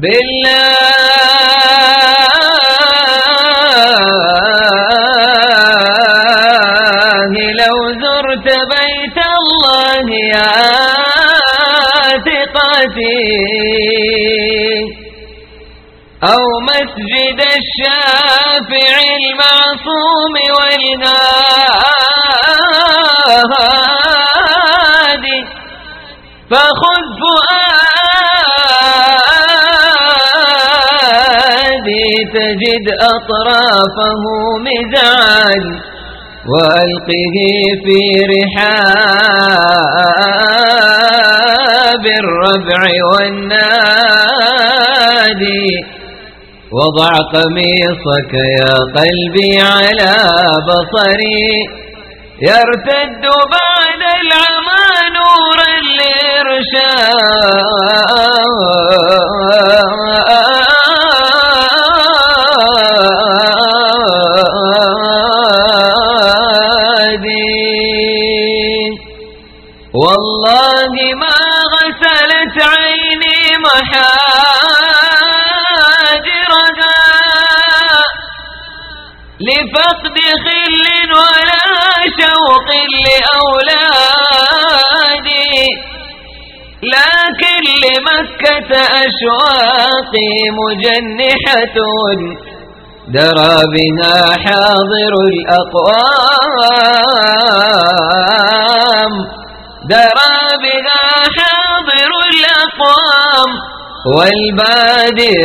بالله. لو زرت بيت الله يا ثقتي. أو مسجد الشافع تجد أطرافه مزعا وألقه في رحاب الربع والنادي وضع قميصك يا قلبي على بصري يرتد بعد العمى نورا لإرشادي أشواقي مجنحة. درى بها حاضر الأقوام. درى بها حاضر الأقوام. والبادي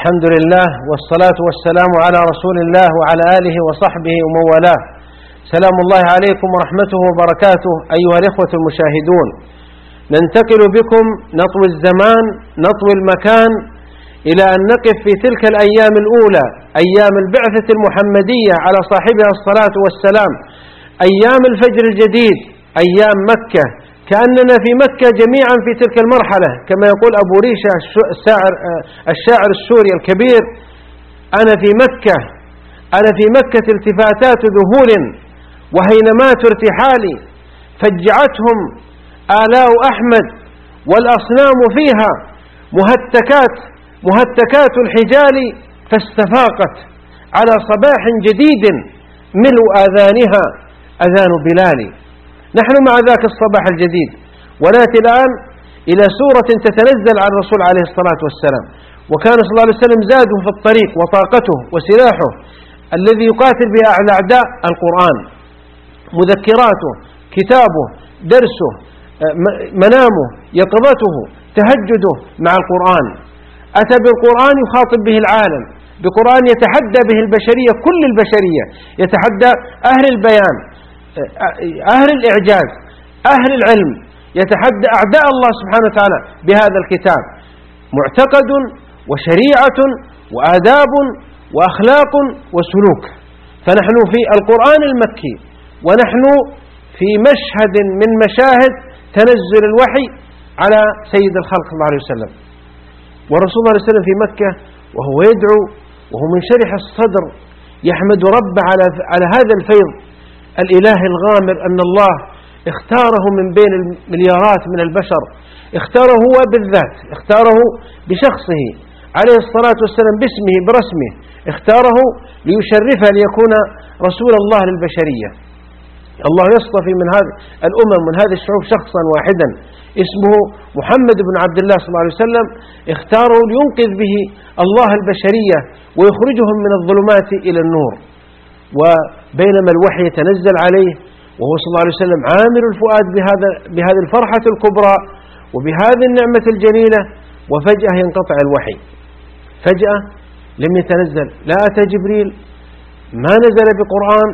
الحمد لله والصلاة والسلام على رسول الله وعلى آله وصحبه ومن والاه. سلام الله عليكم ورحمته وبركاته أيها الإخوة المشاهدون. ننتقل بكم نطوي الزمان نطوي المكان إلى أن نقف في تلك الأيام الأولى أيام البعثة المحمدية على صاحبها الصلاة والسلام. أيام الفجر الجديد أيام مكة كأننا في مكة جميعا في تلك المرحلة. كما يقول أبو ريشة الشاعر, الشاعر السوري الكبير أنا في مكة أنا في مكة التفاتات ذهول وهينمات ارتحالي فجعتهم آلاء أحمد والأصنام فيها مهتكات مهتكات الحجال فاستفاقت على صباح جديد ملء آذانها أذان بلال نحن مع ذاك الصباح الجديد وناتي الآن إلى سورة تتنزل على الرسول عليه الصلاة والسلام. وكان صلى الله عليه وسلم زاده في الطريق وطاقته وسلاحه الذي يقاتل به الأعداء القرآن. مذكراته كتابه درسه منامه يقظته تهجده مع القرآن. أتى بالقرآن يخاطب به العالم بقرآن يتحدى به البشرية كل البشرية يتحدى أهل البيان. أهل الإعجاز أهل العلم يتحدى أعداء الله سبحانه وتعالى بهذا الكتاب. معتقد وشريعة وآداب وأخلاق وسلوك. فنحن في القرآن المكي ونحن في مشهد من مشاهد تنزل الوحي على سيد الخلق صلى الله عليه وسلم. والرسول صلى الله عليه وسلم في مكة وهو يدعو وهو منشرح الصدر يحمد ربه على على هذا الفيض. الإله الغامر أن الله اختاره من بين المليارات من البشر. اختاره هو بالذات اختاره بشخصه عليه الصلاة والسلام باسمه برسمه. اختاره ليشرفه ليكون رسول الله للبشرية. الله يصطفي من هذه الأمم من هذه الشعوب شخصا واحدا. اسمه محمد بن عبد الله صلى الله عليه وسلم. اختاره لينقذ به الله البشرية ويخرجهم من الظلمات إلى النور. وبينما الوحي يتنزل عليه وهو صلى الله عليه وسلم عامر الفؤاد بهذا بهذه الفرحة الكبرى وبهذه النعمة الجليلة وفجأة ينقطع الوحي. فجأة لم يتنزل. لا أتى جبريل ما نزل بقرآن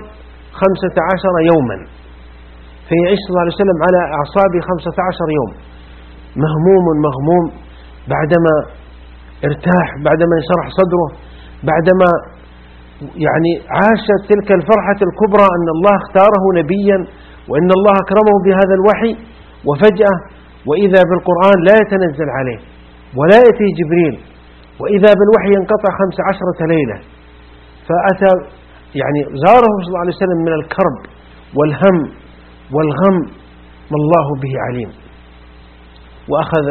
خمسة عشر يوما. فيعيش صلى الله عليه وسلم على أعصابه خمسة عشر يوم. مهموم مغموم بعدما ارتاح بعدما انشرح صدره بعدما يعني عاش تلك الفرحة الكبرى أن الله اختاره نبيا وأن الله أكرمه بهذا الوحي وفجأة وإذا بالقرآن لا يتنزل عليه ولا يأتي جبريل وإذا بالوحي ينقطع خمس عشرة ليلة. فأتى يعني زاره صلى الله عليه وسلم من الكرب والهم والغم ما الله به عليم. وأخذ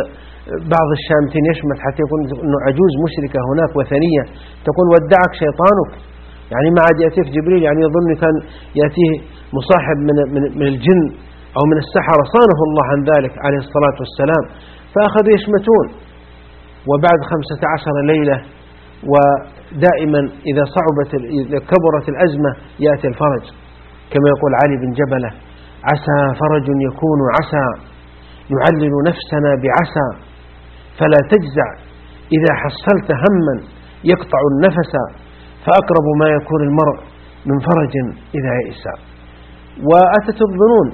بعض الشامتين يشمت حتى يكون أنه عجوز مشركة هناك وثنية تقول ودعك شيطانك. يعني ما عاد يأتيك جبريل يعني يظن كان يأتيه مصاحب من, من, من الجن أو من السحرة. صانه الله عن ذلك عليه الصلاة والسلام. فأخذوا يشمتون. وبعد خمسة عشر ليلة ودائما إذا صعبت إذا كبرت الأزمة يأتي الفرج. كما يقول علي بن جبلة عسى فرج يكون عسى نعلل نفسنا بعسى. فلا تجزع إذا حصلت هما يقطع النفس. فأقرب ما يكون المرء من فرج إذا يئس. وأتت الظنون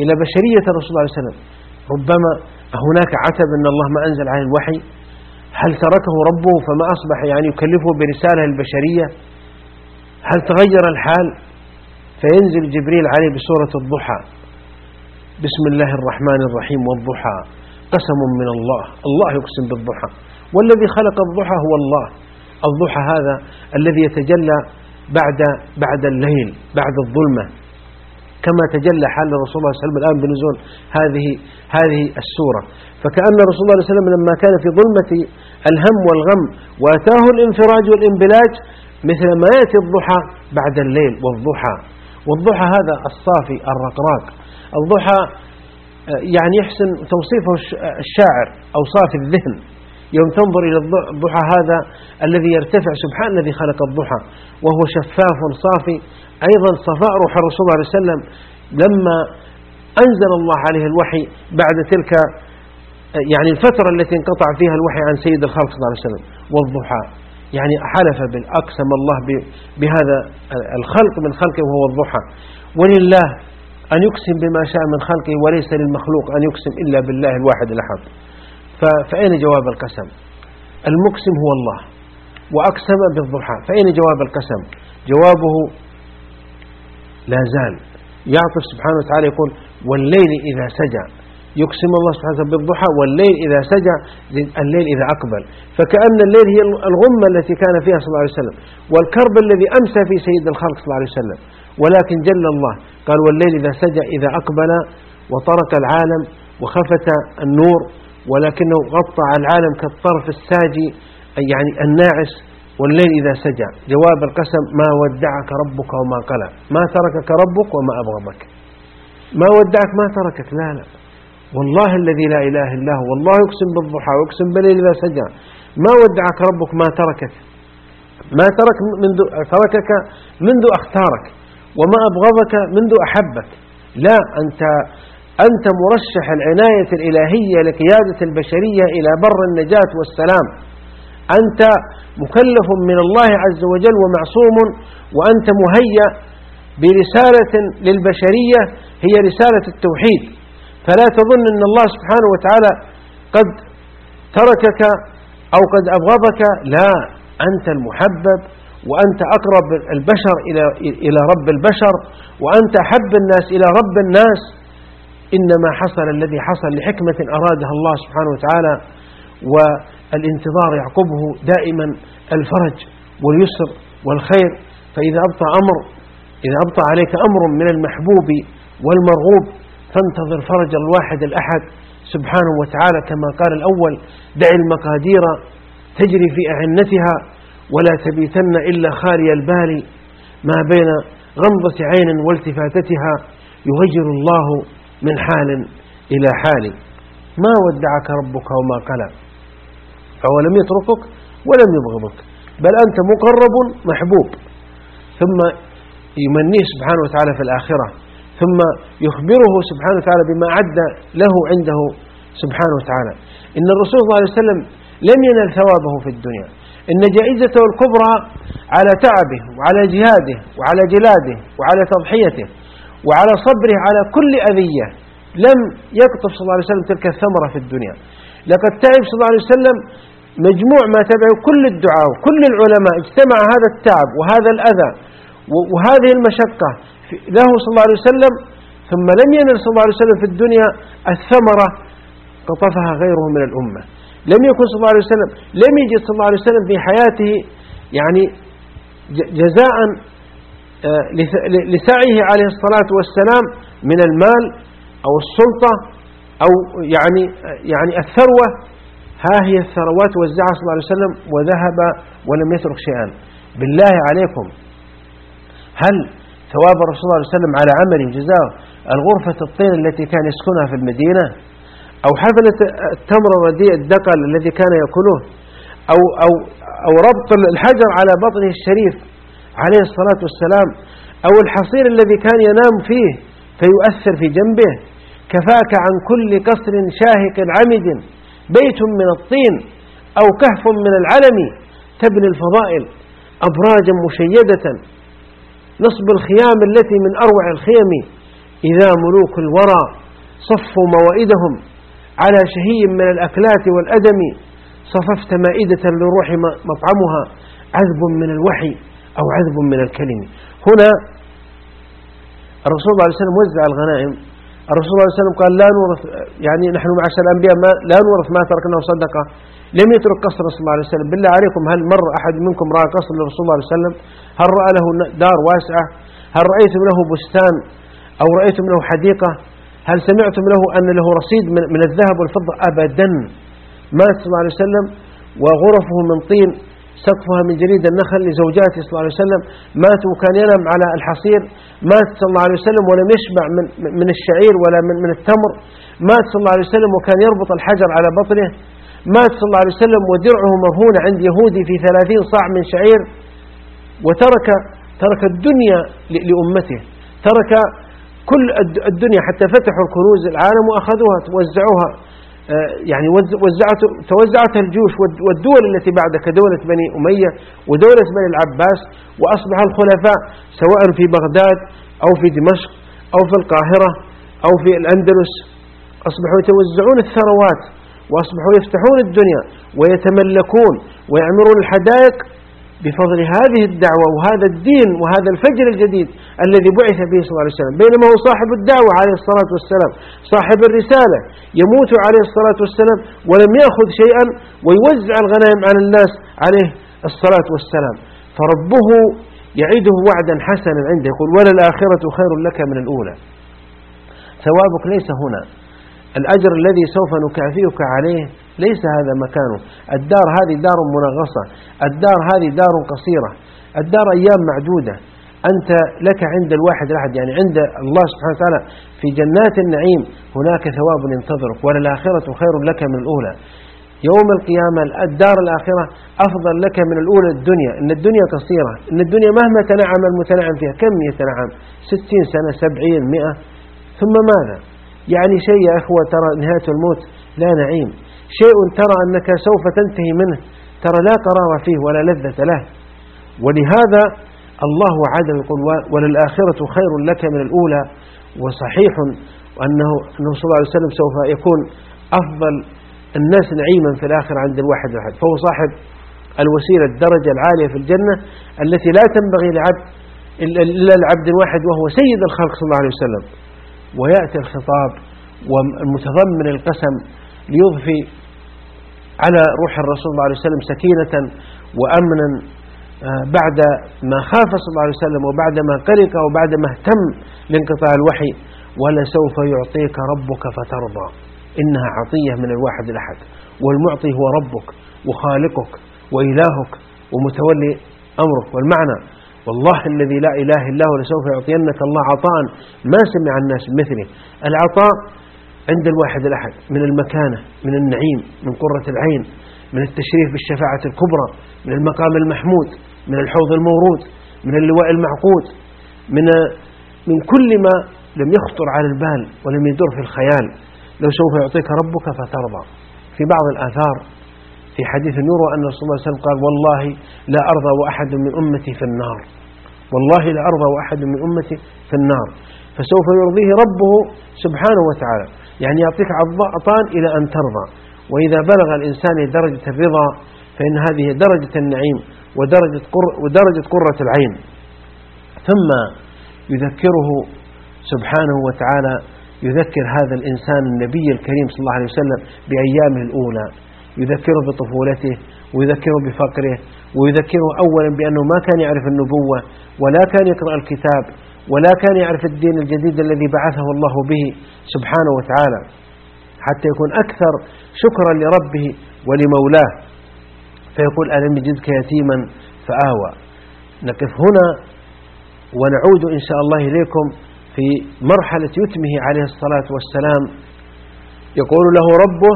إلى بشرية الرسول صلى الله عليه وسلم. ربما هناك عتب أن الله ما أنزل عليه الوحي. هل تركه ربه فما أصبح يعني يكلفه برسالة البشرية؟ هل تغير الحال؟ فينزل جبريل عليه بسورة الضحى. بسم الله الرحمن الرحيم والضحى قسم من الله. الله يقسم بالضحى. والذي خلق الضحى هو الله. الضحى هذا الذي يتجلى بعد بعد الليل بعد الظلمة. كما تجلى حال الرسول صلى الله عليه وسلم الآن بنزول هذه هذه السورة. فكأن الرسول صلى الله عليه وسلم لما كان في ظلمة الهم والغم وأتاه الانفراج والانبلاج مثل ما يأتي الضحى بعد الليل والضحى. والضحى هذا الصافي الرقراق. الضحى آه، يعني يحسن توصيفه الشاعر أو صافي الذهن. يوم تنظر إلى الضحى هذا الذي يرتفع سبحان الذي خلق الضحى وهو شفاف صافي أيضا صفاء روح الرسول صلى الله عليه وسلم لما أنزل الله عليه الوحي بعد تلك يعني الفترة التي انقطع فيها الوحي عن سيد الخلق صلى الله عليه وسلم والضحى. يعني حلف بالأقسم الله بهذا الخلق من خلقه وهو الضحى. ولله أن يقسم بما شاء من خلقه وليس للمخلوق أن يقسم إلا بالله الواحد الأحد. فأين جواب القسم؟ المقسم هو الله وأقسم بالضحى فأين جواب القسم؟ جوابه لا زال. يعطف سبحانه وتعالى يقول والليل إذا سجى. يقسم الله سبحانه وتعالى بالضحى والليل إذا سجى الليل إذا أقبل. فكأن الليل هي الغمة التي كان فيها صلى الله عليه وسلم والكرب الذي أمسى في سيد الخلق صلى الله عليه وسلم. ولكن جل الله قال والليل إذا سجى إذا أقبل وطرق العالم وخفت النور. ولكنه غطى العالم كالطرف الساجي يعني الناعس والليل إذا سجى. جواب القسم ما ودعك ربك وما قلى. ما تركك ربك وما أبغضك. ما ودعك ما تركك. لا لا. والله الذي لا إله إلا هو. والله يقسم بالضحى ويقسم بالليل إذا سجى. ما ودعك ربك ما تركك. ما ترك منذ تركك منذ أختارك. وما أبغضك منذ أحبك. لا أنت أنت مرشح العناية الإلهية لقيادة البشرية إلى بر النجاة والسلام. أنت مكلف من الله عز وجل ومعصوم وأنت مهيأ برسالة للبشرية هي رسالة التوحيد. فلا تظن أن الله سبحانه وتعالى قد تركك أو قد أبغضك. لا أنت المحبب وأنت أقرب البشر إلى رب البشر وأنت أحب الناس إلى رب الناس. إنما حصل الذي حصل لحكمة أرادها الله سبحانه وتعالى والانتظار يعقبه دائما الفرج واليسر والخير. فإذا أبطى أمر إذا أبطى عليك أمر من المحبوب والمرغوب فانتظر فرج الواحد الأحد سبحانه وتعالى. كما قال الأول دع المقادير تجري في أعنتها ولا تبيتن إلا خالي البال. ما بين غمضة عين والتفاتتها يغير الله من حال إلى حال. ما ودعك ربك وما قلى. فهو لم يتركك ولم يبغضك. بل أنت مقرب محبوب. ثم يمنيه سبحانه وتعالى في الآخرة. ثم يخبره سبحانه وتعالى بما أعد له عنده سبحانه وتعالى. إن الرسول صلى الله عليه وسلم لم ينل ثوابه في الدنيا. إن جائزته الكبرى على تعبه وعلى جهاده وعلى جلاده وعلى تضحيته. وعلى صبره على كل أذية لم يقطف صلى الله عليه وسلم تلك الثمرة في الدنيا. لقد تعب صلى الله عليه وسلم مجموع ما تبعه كل الدعاء وكل العلماء اجتمع هذا التعب وهذا الأذى وهذه المشقة له صلى الله عليه وسلم ثم لم ينل صلى الله عليه وسلم في الدنيا الثمرة قطفها غيره من الأمة. لم يكن صلى الله عليه وسلم لم يجد صلى الله عليه وسلم في حياته يعني جزاء لسعيه عليه الصلاة والسلام من المال أو السلطة أو يعني يعني الثروة. ها هي الثروات وزعها صلى الله عليه وسلم وذهب ولم يترك شيئا. بالله عليكم. هل ثواب الرسول صلى الله عليه وسلم على عمله جزاء الغرفة الطين التي كان يسكنها في المدينة؟ أو حفلة التمر الرديء الدقل الذي كان يأكله؟ أو, أو, أو ربط الحجر على بطنه الشريف عليه الصلاة والسلام أو الحصير الذي كان ينام فيه فيؤثر في جنبه كفاك عن كل قصر شاهق عمد بيت من الطين أو كهف من العلم تبني الفضائل أبراجا مشيدة نصب الخيام التي من أروع الخيم إذا ملوك الورى صفوا موائدهم على شهي من الأكلات والأدم صففت مائدة للروح مطعمها عذب من الوحي. أو عذب من الكلم. هنا الرسول صلى الله عليه وسلم وزع الغنائم. الرسول صلى الله عليه وسلم قال لا نورث يعني نحن معشر الأنبياء ما لا نورث ما تركناه صدقة. لم يترك قصر صلى الله عليه وسلم. بالله عليكم هل مر أحد منكم رأى قصر للرسول صلى الله عليه وسلم؟ هل رأى له دار واسعة؟ هل رأيتم له بستان؟ أو رأيتم له حديقة؟ هل سمعتم له أن له رصيد من الذهب والفضة؟ أبدا. مات صلى الله عليه وسلم وغرفه من طين. سقفها من جريد النخل لزوجاته صلى الله عليه وسلم مات وكان ينام على الحصير. مات صلى الله عليه وسلم ولم يشبع من, من الشعير ولا من, من التمر. مات صلى الله عليه وسلم وكان يربط الحجر على بطنه. مات صلى الله عليه وسلم ودرعه مرهون عند يهودي في ثلاثين صاع من شعير. وترك ترك الدنيا لأمته. ترك كل الدنيا حتى فتحوا الكنوز العالم وأخذوها وزعوها آه، يعني وزعت توزعت الجيوش والدول التي بعد كدولة بني أمية ودولة بني العباس وأصبح الخلفاء سواء في بغداد أو في دمشق أو في القاهرة أو في الأندلس. أصبحوا يتوزعون الثروات وأصبحوا يفتحون الدنيا ويتملكون ويعمرون الحدائق بفضل هذه الدعوة وهذا الدين وهذا الفجر الجديد الذي بعث به صلى الله عليه وسلم. بينما هو صاحب الدعوة عليه الصلاة والسلام صاحب الرسالة يموت عليه الصلاة والسلام ولم يأخذ شيئا ويوزع الغنائم على الناس عليه الصلاة والسلام. فربه يعيده وعدا حسنا عنده يقول وللآخرة خير لك من الأولى. ثوابك ليس هنا. الأجر الذي سوف نكافئك عليه ليس هذا مكانه. الدار هذه دار منغصة. الدار هذه دار قصيرة. الدار أيام معدودة. أنت لك عند الواحد الأحد يعني عند الله سبحانه وتعالى في جنات النعيم هناك ثواب ينتظرك وللآخرة خير لك من الأولى. يوم القيامة الدار الآخرة أفضل لك من الأولى الدنيا. إن الدنيا قصيرة. إن الدنيا مهما تنعم المتنعم فيها كم يتنعم؟ ستين سنة سبعين مئة. ثم ماذا؟ يعني شيء يا أخوة ترى نهاية الموت لا نعيم. شيء ترى أنك سوف تنتهي منه ترى لا قرار فيه ولا لذة له. ولهذا الله عدل يقول وللآخرة خير لك من الأولى. وصحيح أنه, أنه صلى الله عليه وسلم سوف يكون أفضل الناس نعيما في الآخرة عند الواحد الواحد فهو صاحب الوسيلة الدرجة العالية في الجنة التي لا تنبغي لعبد إلا العبد الواحد وهو سيد الخلق صلى الله عليه وسلم. ويأتي الخطاب والمتضمن القسم ليضفي على روح الرسول صلى الله عليه وسلم سكينة وأمنا آه، بعد ما خاف صلى الله عليه وسلم وبعد ما قلق وبعد ما اهتم لانقطاع الوحي ولسوف يعطيك ربك فترضى. إنها عطية من الواحد الأحد والمعطي هو ربك وخالقك وإلهك ومتولي أمرك والمعنى. والله الذي لا إله إلا هو لسوف يعطينك الله عطاء ما سمع الناس مثله. العطاء عند الواحد الأحد من المكانة من النعيم من قرة العين من التشريف بالشفاعة الكبرى من المقام المحمود من الحوض المورود من اللواء المعقود من من كل ما لم يخطر على البال ولم يدر في الخيال. لو سوف يعطيك ربك فترضى. في بعض الآثار في حديث يروى أن الله صلى الله عليه وسلم قال والله لا أرضى وأحد من أمتي في النار. والله لا أرضى وأحد من أمتي في النار. فسوف يرضيه ربه سبحانه وتعالى. يعني يعطيك عطاء إلى أن ترضى. وإذا بلغ الإنسان درجة الرضا فإن هذه درجة النعيم ودرجة, قر ودرجة قرة العين. ثم يذكره سبحانه وتعالى يذكر هذا الإنسان النبي الكريم صلى الله عليه وسلم بأيامه الأولى. يذكره بطفولته ويذكره بفقره ويذكره أولا بأنه ما كان يعرف النبوة ولا كان يقرأ الكتاب ولا كان يعرف الدين الجديد الذي بعثه الله به سبحانه وتعالى حتى يكون أكثر شكرا لربه ولمولاه. فيقول ألم يجدك يتيما؟ فآوى. نقف هنا ونعود إن شاء الله إليكم في مرحلة يتمه عليه الصلاة والسلام. يقول له ربه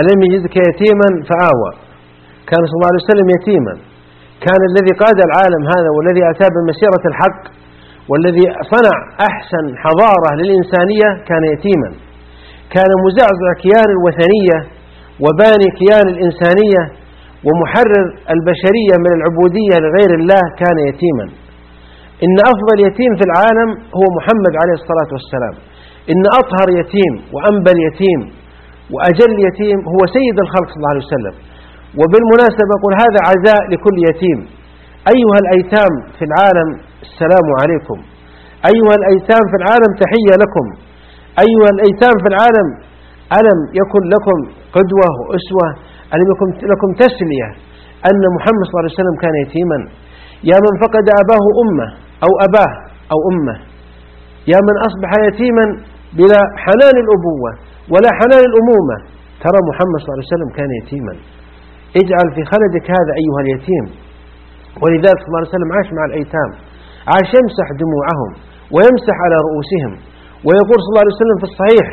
ألم يجدك يتيما؟ فآوى. كان صلى الله عليه وسلم يتيما. كان الذي قاد العالم هذا والذي أتى بمسيرة الحق والذي صنع أحسن حضارة للإنسانية كان يتيما. كان مزعزع كيان الوثنية وباني كيان الإنسانية ومحرر البشرية من العبودية لغير الله كان يتيما. إن أفضل يتيم في العالم هو محمد عليه الصلاة والسلام. إن أطهر يتيم وأنبل يتيم وأجل يتيم هو سيد الخلق صلى الله عليه وسلم. وبالمناسبة أقول هذا عزاء لكل يتيم. أيها الأيتام في العالم السلام عليكم. أيها الأيتام في العالم تحية لكم. أيها الأيتام في العالم ألم يكن لكم قدوة وأسوة؟ ألم يكن لكم تسلية أن محمد صلى الله عليه وسلم كان يتيما؟ يا من فقد أباه أمة أو أباه أو أمة. يا من أصبح يتيما بلا حنان الأبوة ولا حنان الأمومة. ترى محمد صلى الله عليه وسلم كان يتيما. اجعل في خلدك هذا أيها اليتيم. ولذلك صلى الله عليه وسلم عاش مع الأيتام. عاش يمسح دموعهم ويمسح على رؤوسهم. ويقول صلى الله عليه وسلم في الصحيح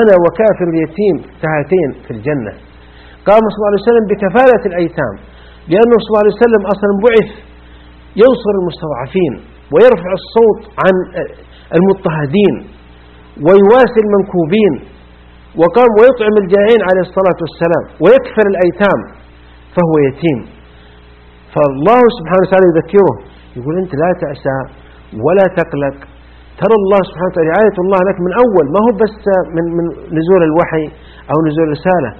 أنا وكافر اليتيم كهاتين في الجنة. قام صلى الله عليه وسلم بكفالة الأيتام لأنه صلى الله عليه وسلم أصلا بعث ينصر المستضعفين ويرفع الصوت عن المضطهدين ويواسي المنكوبين وقام ويطعم الجائعين عليه الصلاة والسلام ويكفل الأيتام فهو يتيم. فالله سبحانه وتعالى يذكره يقول أنت لا تأسى ولا تقلق. ترى الله سبحانه وتعالى رعاية الله لك من أول ما هو بس من, من نزول الوحي أو نزول الرسالة.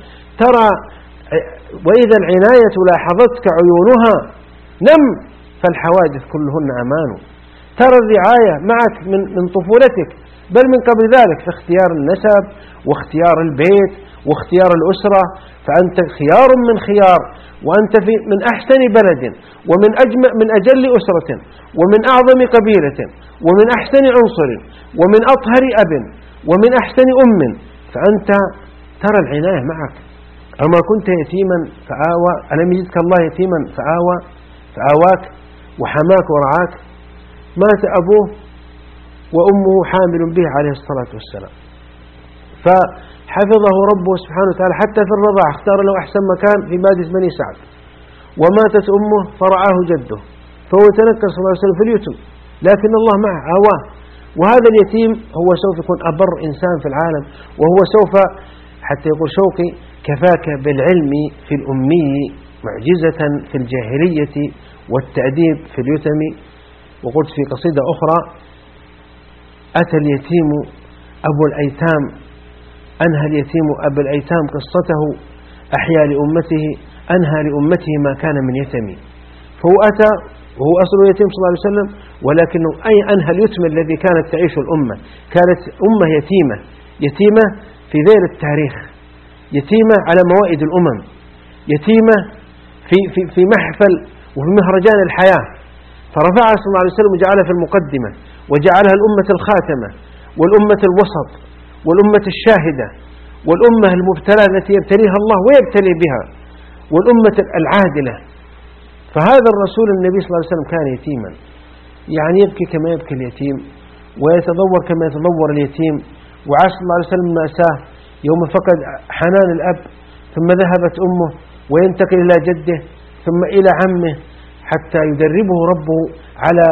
ترى وإذا العناية لاحظتك عيونها نم فالحوادث كلهن أمان. ترى الرعاية معك من, من طفولتك بل من قبل ذلك في اختيار النسب واختيار البيت واختيار الأسرة فأنت خيار من خيار وأنت في من أحسن بلد ومن أجمع من أجل أسرة ومن أعظم قبيلة ومن أحسن عنصر ومن أطهر أب ومن أحسن أم فأنت ترى العناية معك. أما كنت يتيما فآوى ألم يجدك الله يتيما فآوى فآواك وحماك ورعاك. مات أبوه وأمه حامل به عليه الصلاة والسلام. فحفظه ربه سبحانه وتعالى حتى في الرضاع اختار له أحسن مكان في بادس بني سعد. وماتت أمه فرعاه جده. فهو تنكر صلى الله عليه وسلم في اليتم. لكن الله معه آواه. وهذا اليتيم هو سوف يكون أبر إنسان في العالم وهو سوف حتى يقول شوقي كفاك بالعلم في الأمي معجزة في الجاهلية والتأديب في اليتم. وقلت في قصيدة أخرى أتى اليتيم أبو الأيتام أنهى اليتيم أبو الأيتام قصته أحيا لأمته أنهى لأمته ما كان من يتم فهو أتى وهو أصل يتيم صلى الله عليه وسلم ولكنه أي أنهى اليتم الذي كانت تعيش الأمة. كانت أمة يتيمة يتيمة في ذيل التاريخ يتيمة على موائد الأمم يتيمة في, في, في محفل وفي مهرجان الحياة. فرفعها صلى الله عليه وسلم وجعلها في المقدمة وجعلها الأمة الخاتمة والأمة الوسط. والأمة الشاهدة والأمة المبتلى التي يبتليها الله ويبتلي بها والأمة العادلة. فهذا الرسول النبي صلى الله عليه وسلم كان يتيما. يعني يبكي كما يبكي اليتيم ويتضور كما يتضور اليتيم. وعاش صلى الله عليه وسلم مأساة يوم فقد حنان الأب ثم ذهبت أمه وينتقل إلى جده ثم إلى عمه حتى يدربه ربه على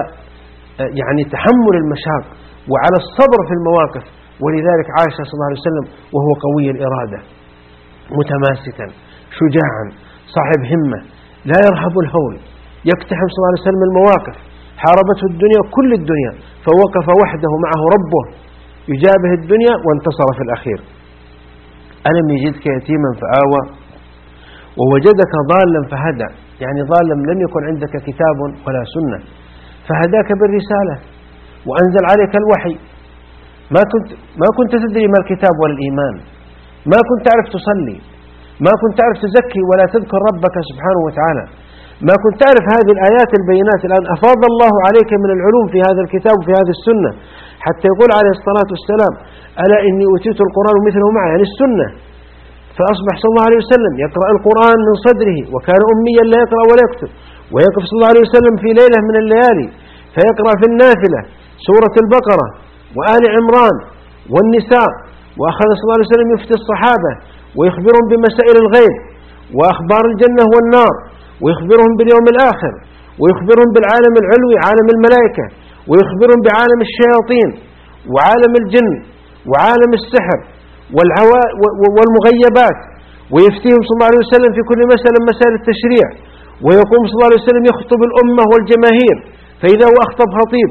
يعني تحمل المشاق وعلى الصبر في المواقف. ولذلك عاش صلى الله عليه وسلم وهو قوي الإرادة متماسكا شجاعا صاحب همة لا يرهب الهول يقتحم صلى الله عليه وسلم المواقف حاربته الدنيا كل الدنيا فوقف وحده معه ربه يجابه الدنيا وانتصر في الأخير. ألم يجدك يتيما فآوى ووجدك ضالا فهدى يعني ضالا لم يكن عندك كتاب ولا سنة فهداك بالرسالة وأنزل عليك الوحي. ما كنت ما كنت تدري ما الكتاب ولا الإيمان. ما كنت تعرف تصلي. ما كنت تعرف تزكي ولا تذكر ربك سبحانه وتعالى. ما كنت تعرف هذه الآيات البينات الآن أفاض الله عليك من العلوم في هذا الكتاب وفي هذه السنة. حتى يقول عليه الصلاة والسلام ألا إني أوتيت القرآن مثله معه يعني السنة. فأصبح صلى الله عليه وسلم يقرأ القرآن من صدره وكان أميا لا يقرأ ولا يكتب. ويقف صلى الله عليه وسلم في ليلة من الليالي فيقرأ في النافلة سورة البقرة. وآل عمران والنساء وأخذ صلى الله عليه وسلم يفتي الصحابة ويخبرهم بمسائل الغيب وأخبار الجنة والنار ويخبرهم باليوم الآخر ويخبرهم بالعالم العلوي عالم الملائكة ويخبرهم بعالم الشياطين وعالم الجن وعالم السحر والمغيبات ويفتيهم صلى الله عليه وسلم في كل مسألة مسائل التشريع ويقوم صلى الله عليه وسلم يخطب الأمة والجماهير فإذا هو أخطب خطيب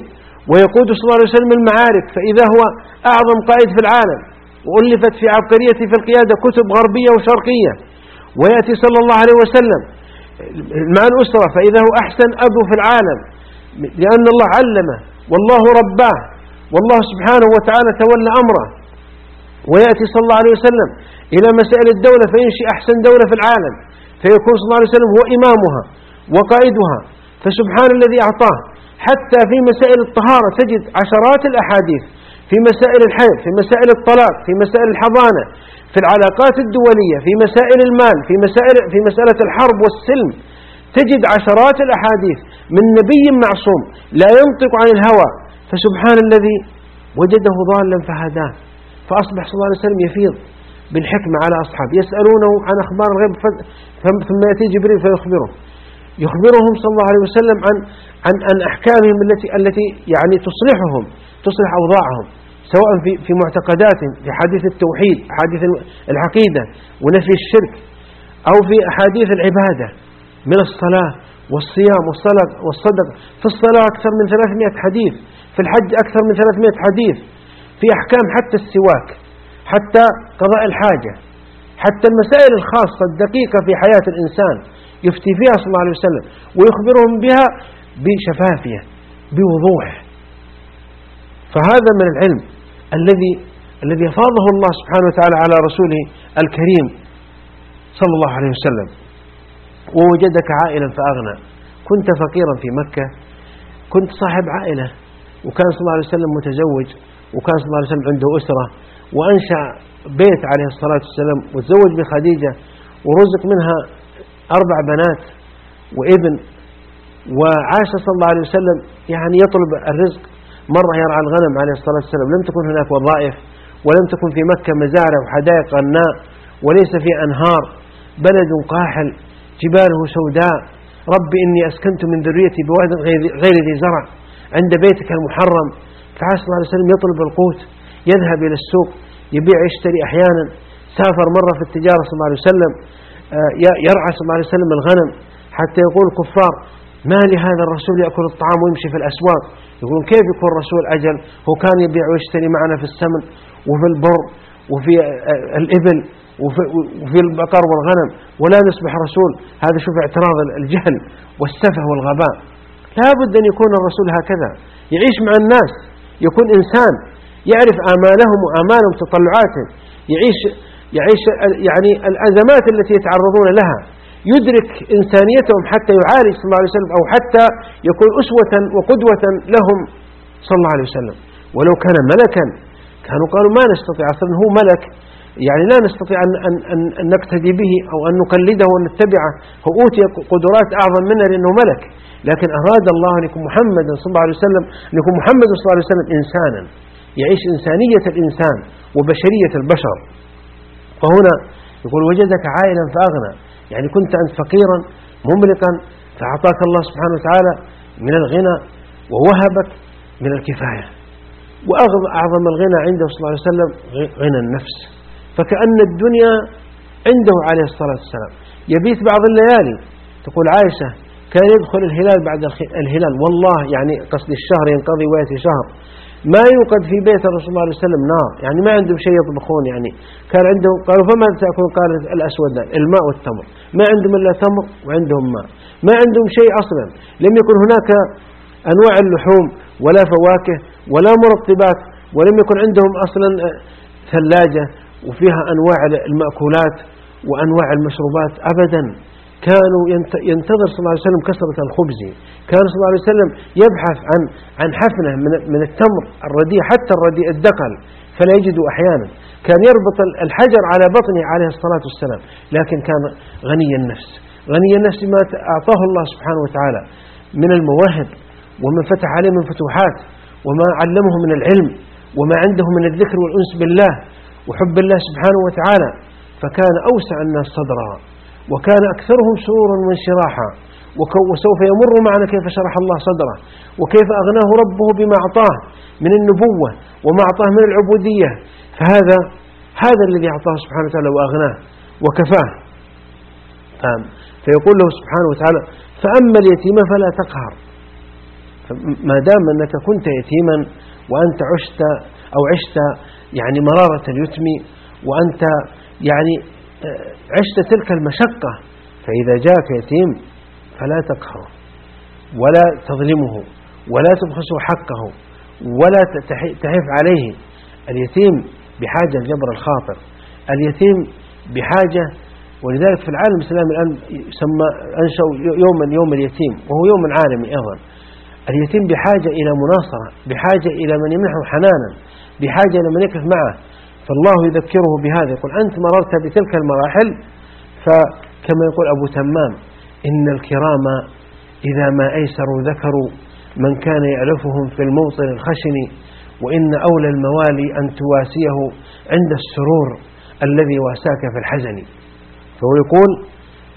ويقود صلى الله عليه وسلم المعارك فإذا هو أعظم قائد في العالم وألفت في عبقرية في القيادة كتب غربية وشرقية ويأتي صلى الله عليه وسلم مع الأسرة فإذا هو أحسن أبو في العالم لأن الله علمه والله رباه والله سبحانه وتعالى تولى أمره. ويأتي صلى الله عليه وسلم إلى مسائل الدولة فينشئ أحسن دولة في العالم فيكون صلى الله عليه وسلم هو إمامها وقائدها فسبحان الذي أعطاه. حتى في مسائل الطهارة تجد عشرات الأحاديث في مسائل الحيض في مسائل الطلاق في مسائل الحضانة في العلاقات الدولية في مسائل المال في مسائل في مسألة الحرب والسلم تجد عشرات الأحاديث من نبي معصوم لا ينطق عن الهوى فسبحان الذي وجده ضالا فهداه فأصبح صلى الله عليه وسلم يفيض بالحكمة على أصحاب يسألونه عن أخبار الغيب ثم يأتي جبريل فيخبره يخبرهم صلى الله عليه وسلم عن عن عن أحكامهم التي التي يعني تصلحهم تصلح أوضاعهم سواء في في معتقداتهم في حديث التوحيد حديث العقيدة ونفي الشرك أو في أحاديث العبادة من الصلاة والصيام والصلاة والصدق. في الصلاة أكثر من 300 حديث في الحج أكثر من 300 حديث في أحكام حتى السواك حتى قضاء الحاجة حتى المسائل الخاصة الدقيقة في حياة الإنسان يفتي فيها صلى الله عليه وسلم ويخبرهم بها بشفافية بوضوح فهذا من العلم الذي الذي أفاضه الله سبحانه وتعالى على رسوله الكريم صلى الله عليه وسلم. ووجدك عائلا فأغنى. كنت فقيرا في مكة. كنت صاحب عائلة. وكان صلى الله عليه وسلم متزوج. وكان صلى الله عليه وسلم عنده أسرة. وأنشأ بيت عليه الصلاة والسلام. وتزوج بخديجة. ورزق منها أربع بنات. وابن وعاش صلى الله عليه وسلم يعني يطلب الرزق مرة يرعى الغنم عليه الصلاة والسلام. لم تكن هناك وظائف ولم تكن في مكة مزارع وحدائق غناء وليس في أنهار. بلد قاحل جباله سوداء. رب إني أسكنت من ذريتي بواد غير ذي زرع عند بيتك المحرم. فعاش صلى الله عليه وسلم يطلب القوت يذهب إلى السوق يبيع يشتري أحيانا. سافر مرة في التجارة صلى الله عليه وسلم آه، يرعى صلى الله عليه وسلم الغنم حتى يقول الكفار ما لهذا الرسول يأكل الطعام ويمشي في الأسواق؟ يقولون كيف يكون الرسول أجل؟ هو كان يبيع ويشتري معنا في السمن وفي البر وفي آه، الإبل وفي البقر والغنم ولا نصبح رسول. هذا شوف اعتراض الجهل والسفه والغباء. لا بد أن يكون الرسول هكذا. يعيش مع الناس يكون إنسان يعرف آمالهم وآمالهم وتطلعاتهم يعيش يعيش يعني الأزمات التي يتعرضون لها. يدرك إنسانيتهم حتى يعالج صلى الله عليه وسلم أو حتى يكون أسوة وقدوة لهم صلى الله عليه وسلم. ولو كان ملكا كانوا قالوا ما نستطيع أصلا هو ملك يعني لا نستطيع أن, أن, أن, نقتدي به أو أن نقلده ونتبعه هو أوتي قدرات أعظم منا لأنه ملك. لكن أراد الله أن يكون محمد صلى الله عليه وسلم أن يكون محمد صلى الله عليه وسلم إنسانا يعيش إنسانية الإنسان وبشرية البشر. فهنا يقول وجدك عائلا فأغنى. يعني كنت أنت فقيرا مملقا فأعطاك الله سبحانه وتعالى من الغنى ووهبك من الكفاية. وأعظم الغنى عنده صلى الله عليه وسلم غنى النفس. فكأن الدنيا عنده عليه الصلاة والسلام. يبيت بعض الليالي تقول عائشة كان يدخل الهلال بعد الهلال. والله يعني قصد الشهر ينقضي ويأتي شهر. ما يوقد في بيت الرسول صلى الله عليه وسلم نار. يعني ما عندهم شيء يطبخون يعني كان عندهم قالوا فما تأكلون قال الأسودان الماء والتمر. ما عندهم إلا تمر وعندهم ماء. ما عندهم شيء أصلا. لم يكن هناك أنواع اللحوم ولا فواكه ولا مرطبات ولم يكن عندهم أصلا ثلاجة وفيها أنواع المأكولات وأنواع المشروبات أبدا. كانوا ينتظر صلى الله عليه وسلم كسرة الخبز. كان صلى الله عليه وسلم يبحث عن عن حفنة من من التمر الرديء حتى الرديء الدقل فلا يجدوا أحيانا. كان يربط الحجر على بطنه عليه الصلاة والسلام. لكن كان غني النفس. غني النفس ما أعطاه الله سبحانه وتعالى. من المواهب ومن فتح عليه من فتوحات وما علمه من العلم وما عنده من الذكر والأنس بالله وحب الله سبحانه وتعالى. فكان أوسع الناس صدرا. وكان أكثرهم سرورا وانشراحا. وسوف يمر معنا كيف شرح الله صدره. وكيف أغناه ربه بما أعطاه من النبوة وما أعطاه من العبودية. فهذا هذا الذي أعطاه سبحانه وتعالى وأغناه وكفاه. فيقول له سبحانه وتعالى فأما اليتيم فلا تقهر. ما دام أنك كنت يتيما وأنت عشت أو عشت يعني مرارة اليتم وأنت يعني عشت تلك المشقة فإذا جاءك يتيم فلا تقهره ولا تظلمه ولا تبخسه حقه ولا تحف عليه. اليتيم بحاجة لجبر الخاطر اليتيم بحاجة ولذلك في العالم الإسلامي الآن يسمى أنشأوا يوما يوم اليتيم وهو يوم عالمي أيضا. اليتيم بحاجة إلى مناصرة بحاجة إلى من يمنحه حنانا بحاجة إلى من يقف معه. فالله يذكره بهذا. يقول أنت مررت بتلك المراحل فكما يقول أبو تمام إن الكرام إذا ما أيسروا ذكروا من كان يألفهم في الموطن الخشن وإن أولى الموالي أن تواسيه عند السرور الذي واساك في الحزن. فهو يقول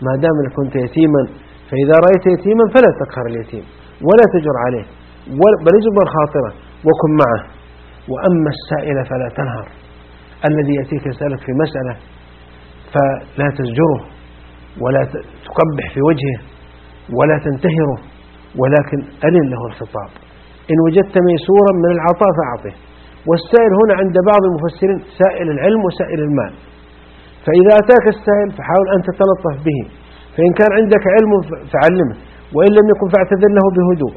ما دام كنت يتيما فإذا رأيت يتيما فلا تقهر اليتيم ولا تجر عليه بل اجبر خاطره وكن معه وأما السائل فلا تنهر. الذي يأتيك يسألك في مسألة فلا تزجره ولا تقبح في وجهه ولا تنتهره ولكن ألن له الخطاب. إن وجدت ميسورا من العطاء فأعطه. والسائل هنا عند بعض المفسرين سائل العلم وسائل المال. فإذا أتاك السائل فحاول أن تتلطف به. فإن كان عندك علم فعلمه. وإن لم يكن فاعتذر له بهدوء.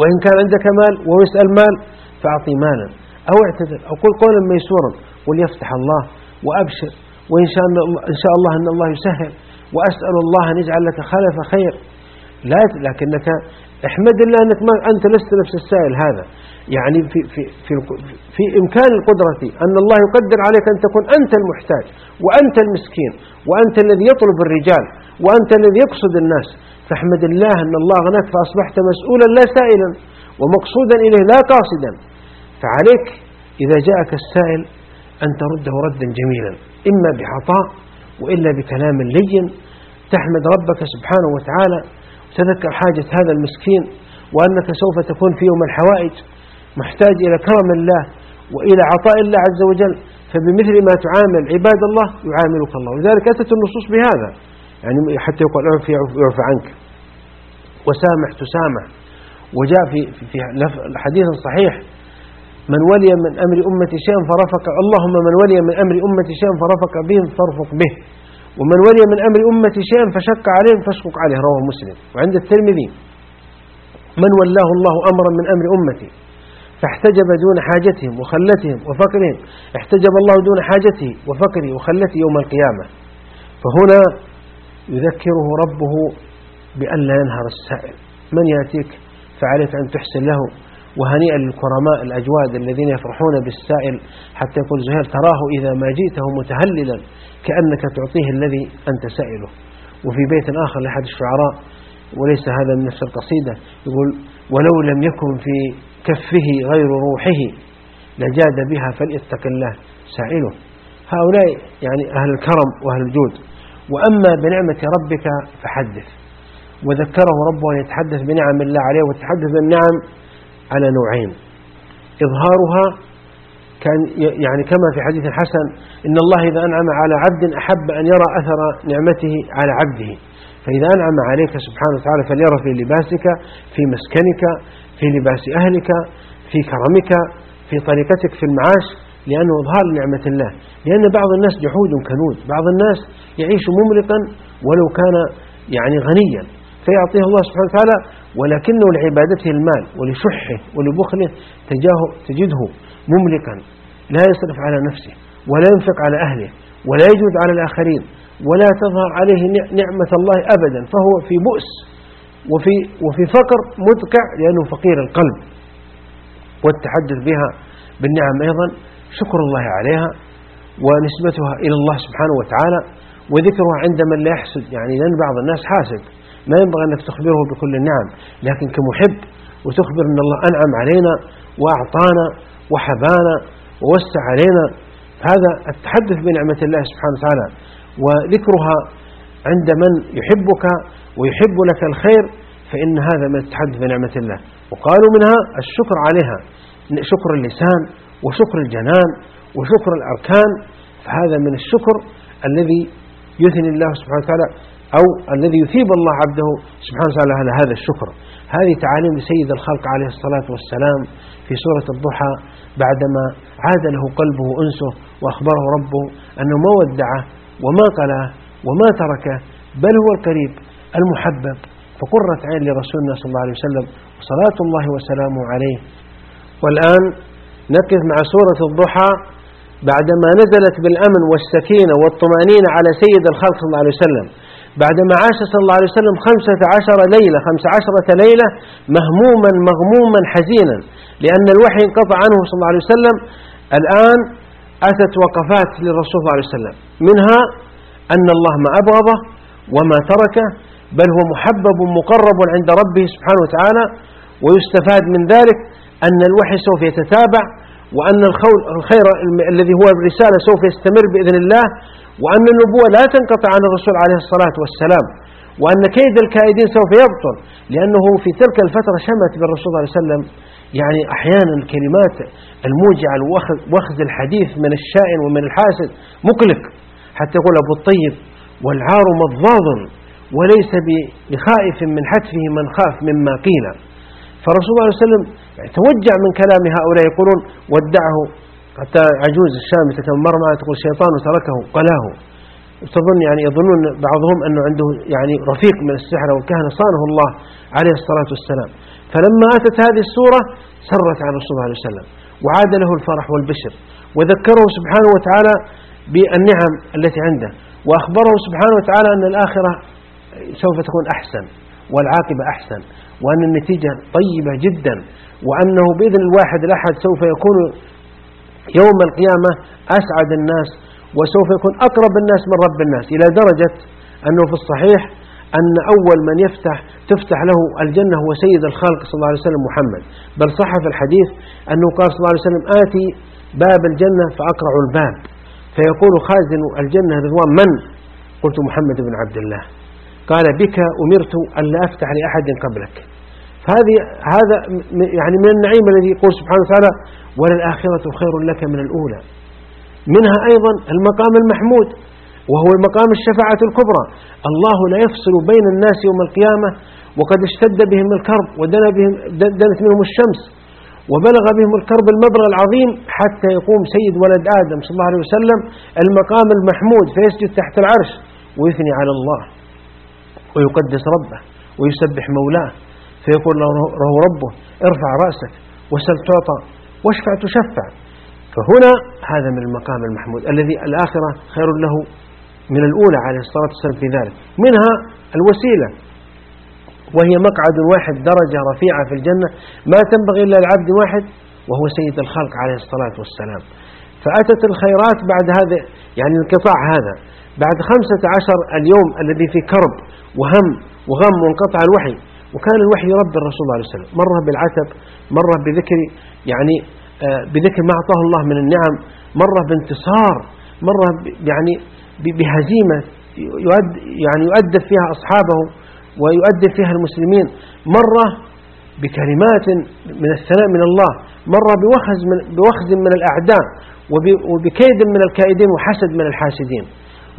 وإن كان عندك مال ويسأل مال فأعطي مالا. أو اعتذر أو قل قولا ميسورا وليفتح الله وأبشر. وإن شاء, إن شاء الله أن الله يسهل. وأسأل الله أن يجعل لك خلف خير. لا لكنك احمد الله أنك ما أنت لست نفس السائل هذا. يعني في, في, في, في إمكان القدرة أن الله يقدر عليك أن تكون أنت المحتاج وأنت المسكين وأنت الذي يطلب الرجال وأنت الذي يقصد الناس. فاحمد الله أن الله غناك فأصبحت مسؤولا لا سائلا ومقصودا إليه لا قاصدا. فعليك إذا جاءك السائل أن ترده ردا جميلا إما بعطاء وإلا بكلام لين تحمد ربك سبحانه وتعالى تذكر حاجة هذا المسكين وأنك سوف تكون في يوم الحوائج محتاج إلى كرم الله وإلى عطاء الله عز وجل فبمثل ما تعامل عباد الله يعاملك الله. ولذلك أتت النصوص بهذا يعني حتى يقول اعفي يعفى عنك وسامح تسامح. وجاء في في حديث صحيح من ولي من أمر أمتي شيئا فرفق اللهم من ولي من أمر أمتي شيئا فرفق بهم فارفق به. ومن ولي من أمر أمتي شيئا فشق عليهم فاشقق عليه رواه مسلم. وعند الترمذي من ولاه الله أمرا من أمر أمتي فاحتجب دون حاجتهم وخلتهم وفقرهم احتجب الله دون حاجته وفقره وخلته يوم القيامة. فهنا يذكره ربه بأن لا ينهر السائل. من يأتيك فعليك أن تحسن له وهنيئا للكرماء الأجواد الذين يفرحون بالسائل حتى يقول زهير تراه إذا ما جئته متهللا كأنك تعطيه الذي أنت سائله. وفي بيت آخر لأحد الشعراء وليس هذا من نفس القصيدة يقول ولو لم يكن في كفه غير روحه لجاد بها فليتق الله سائله. هؤلاء يعني أهل الكرم وأهل الجود. وأما بنعمة ربك فحدث. وذكره ربه أن يتحدث بنعم الله عليه وتحدث بالنعم على نوعين. إظهارها كان يعني كما في حديث الحسن إن الله إذا أنعم على عبد أحب أن يرى أثر نعمته على عبده. فإذا أنعم عليك سبحانه وتعالى فليرى في لباسك في مسكنك في لباس أهلك في كرمك في طريقتك في المعاش لأنه إظهار نعمة الله. لأن بعض الناس جحود كنود بعض الناس يعيش مملقا ولو كان يعني غنيا. فيعطيه الله سبحانه وتعالى ولكنه لعبادته المال ولشحه ولبخله تجده مملكا. لا يصرف على نفسه ولا ينفق على أهله ولا يجود على الآخرين ولا تظهر عليه نعمة الله أبدا. فهو في بؤس وفي, وفي فقر مدقع لأنه فقير القلب. والتحدث بها بالنعم أيضا. شكر الله عليها ونسبتها إلى الله سبحانه وتعالى. وذكرها عند من لا يحسد. يعني لأن بعض الناس حاسد. ما ينبغي أنك تخبره بكل النعم لكن كمحب وتخبر أن الله أنعم علينا وأعطانا وحبانا ووسع علينا هذا التحدث بنعمة الله سبحانه وتعالى. وذكرها عند من يحبك ويحب لك الخير فإن هذا من التحدث بنعمة الله. وقالوا منها الشكر عليها شكر اللسان وشكر الجنان وشكر الأركان فهذا من الشكر الذي يثني الله سبحانه وتعالى أو الذي يثيب الله عبده سبحانه وتعالى على هذا الشكر. هذه تعاليم سيد الخلق عليه الصلاة والسلام في سورة الضحى بعدما عاد له قلبه أنسه وأخبره ربه أنه ما ودعه وما قلاه وما تركه بل هو القريب المحبب. فقرة عين لرسولنا صلى الله عليه وسلم وصلاة الله وسلامه عليه. والآن نقف مع سورة الضحى بعدما نزلت بالأمن والسكينة والطمأنينة على سيد الخلق صلى الله عليه وسلم. بعدما عاش صلى الله عليه وسلم خمسة عشر ليلة خمسة عشرة ليلة مهموما مغموما حزينا لأن الوحي انقطع عنه صلى الله عليه وسلم. الآن أتت وقفات للرسول صلى الله عليه وسلم. منها أن الله ما أبغضه وما تركه بل هو محبب مقرب عند ربه سبحانه وتعالى ويستفاد من ذلك أن الوحي سوف يتتابع وأن الخير الذي هو الرسالة سوف يستمر بإذن الله وأن النبوة لا تنقطع عن الرسول عليه الصلاة والسلام وأن كيد الكائدين سوف يبطل لأنه في تلك الفترة شمت بالرسول صلى الله عليه وسلم يعني أحيانا الكلمات الموجعة وخز الحديث من الشائن ومن الحاسد مقلق حتى يقول أبو الطيب والعار مضاض وليس بخائف من حتفه من خاف مما قيل. فالرسول صلى الله عليه وسلم توجع من كلام هؤلاء يقولون ودعه حتى عجوز مر معها تقول شيطان تركه قلاه. تظن يعني يظنون بعضهم أنه عنده يعني رفيق من السحر والكهنة صانه الله عليه الصلاة والسلام. فلما أتت هذه السورة سرت عن الرسول عليه وسلم وعاد له الفرح والبشر. وذكره سبحانه وتعالى بالنعم التي عنده. وأخبره سبحانه وتعالى أن الآخرة سوف تكون أحسن والعاقبة أحسن وأن النتيجة طيبة جدا. وأنه بإذن الواحد الأحد سوف يكون يوم القيامة أسعد الناس وسوف يكون أقرب الناس من رب الناس إلى درجة أنه في الصحيح أن أول من يفتح تفتح له الجنة هو سيد الخلق صلى الله عليه وسلم محمد. بل صح في الحديث أنه قال صلى الله عليه وسلم آتي باب الجنة فأقرع الباب. فيقول خازن الجنة رضوان من؟ قلت محمد بن عبد الله. قال بك أمرت أن لا أفتح لأحد قبلك. فهذه هذا يعني من النعيم الذي يقول سبحانه وتعالى وللآخرة خير لك من الأولى. منها أيضا المقام المحمود وهو مقام الشفاعة الكبرى. الله لا يفصل بين الناس يوم القيامة وقد اشتد بهم الكرب ودنا بهم دنت منهم الشمس وبلغ بهم الكرب المبلغ العظيم حتى يقوم سيد ولد آدم صلى الله عليه وسلم المقام المحمود فيسجد تحت العرش ويثني على الله ويقدس ربه ويسبح مولاه. فيقول له ربه ارفع رأسك وسل تعطى واشفع تشفع. فهنا هذا من المقام المحمود الذي الآخرة خير له من الأولى عليه الصلاة والسلام في ذلك. منها الوسيلة وهي مقعد واحد درجة رفيعة في الجنة ما تنبغي إلا العبد واحد وهو سيد الخلق عليه الصلاة والسلام. فأتت الخيرات بعد هذا يعني الانقطاع هذا بعد خمسة عشر اليوم الذي في كرب وهم وغم وانقطع الوحي وكان الوحي يربي الرسول صلى الله عليه وسلم. مرة بالعتب مرة بذكر يعني آه، بذكر ما أعطاه الله من النعم مرة بانتصار مرة يعني بهزيمة يعني يؤدب فيها أصحابه ويؤدب فيها المسلمين. مرة بكلمات من الثناء من الله مرة بوخز من, بوخز من الأعداء وبكيد من الكائدين وحسد من الحاسدين.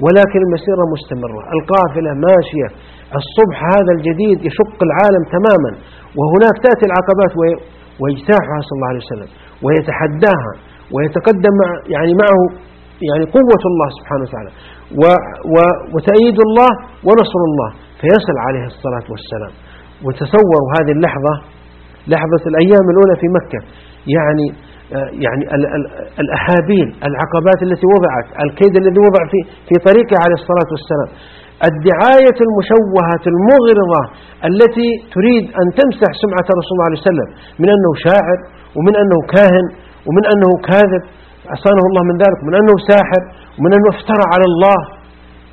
ولكن المسيرة مستمرة القافلة ماشية. الصبح هذا الجديد يشق العالم تماما وهناك تأتي العقبات ويجتاحها صلى الله عليه وسلم ويتحداها ويتقدم يعني معه يعني قوة الله سبحانه وتعالى وتأييد الله ونصر الله فيصل عليه الصلاة والسلام. وتصوروا هذه اللحظة لحظة الأيام الأولى في مكة يعني آه، يعني الأحابيل العقبات التي وضعت الكيد الذي وضع في, في طريقه عليه الصلاة والسلام. الدعاية المشوهة المغرضة التي تريد أن تمسح سمعة رسول الله عليه وسلم من أنه شاعر ومن أنه كاهن ومن أنه كاذب عصانه الله من ذلك من أنه ساحر ومن أنه افترى على الله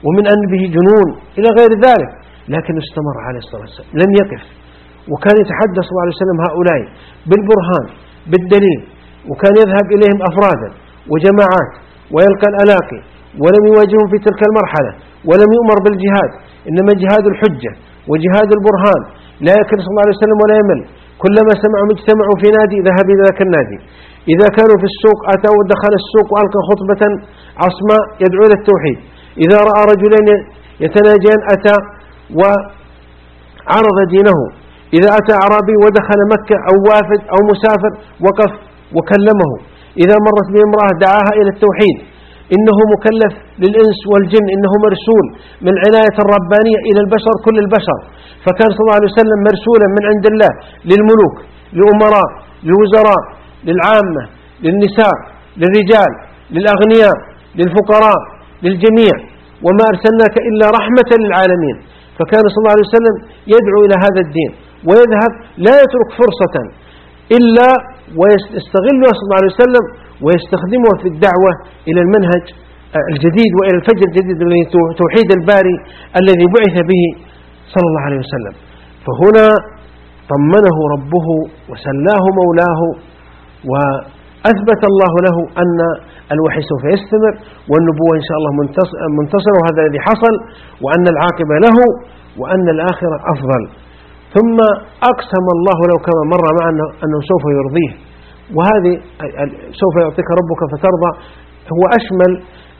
ومن أن به جنون إلى غير ذلك. لكن استمر عليه الصلاة والسلام لم يقف. وكان يتحدث صلى الله عليه وسلم هؤلاء بالبرهان بالدليل وكان يذهب إليهم أفرادا وجماعات ويلقى الألاقي ولم يواجههم في تلك المرحلة ولم يؤمر بالجهاد إنما جهاد الحجة وجهاد البرهان. لا يكل صلى الله عليه وسلم ولا يمل. كلما سمعوا اجتمعوا في نادي ذهب إلى ذاك النادي. إذا كانوا في السوق أتوا ودخل السوق وألقى خطبة عصماء يدعو إلى التوحيد. إذا رأى رجلين يتناجيان أتى وعرض دينه. إذا أتى أعرابي ودخل مكة أو وافد أو مسافر وقف وكلمه. إذا مرت به امرأة دعاها إلى التوحيد. إنه مكلف للإنس والجن إنه مرسول من عناية الربانية إلى البشر كل البشر. فكان صلى الله عليه وسلم مرسولا من عند الله للملوك للأمراء للوزراء للعامة للنساء للرجال للأغنياء للفقراء للجميع. وما أرسلناك إلا رحمة للعالمين. فكان صلى الله عليه وسلم يدعو إلى هذا الدين ويذهب لا يترك فرصة إلا ويستغلها صلى الله عليه وسلم ويستخدمها في الدعوة إلى المنهج الجديد وإلى الفجر الجديد الذي توحيد الباري الذي بعث به صلى الله عليه وسلم. فهنا طمنه ربه وسلاه مولاه وأثبت الله له أن الوحي سوف يستمر والنبوة إن شاء الله منتصرة وهذا الذي حصل وأن العاقبة له وأن الآخرة أفضل. ثم أقسم الله لو كما مر معنا أنه سوف يرضيه. وهذه سوف يعطيك ربك فترضى. هو أشمل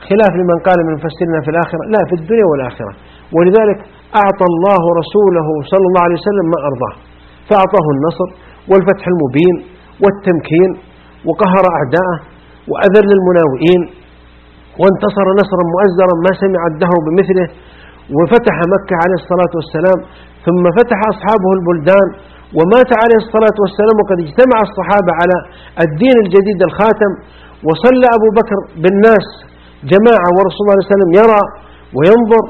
خلاف لمن قال من مفسرنا في الآخرة. لا في الدنيا والآخرة. ولذلك أعطى الله رسوله صلى الله عليه وسلم ما أرضاه. فأعطاه النصر والفتح المبين والتمكين وقهر أعداءه وأذل المناوئين وانتصر نصرا مؤزرا ما سمع الدهر بمثله وفتح مكة عليه الصلاة والسلام. ثم فتح أصحابه البلدان ومات عليه الصلاة والسلام وقد اجتمع الصحابة على الدين الجديد الخاتم وصلى أبو بكر بالناس جماعة ورسول الله عليه وسلم يرى وينظر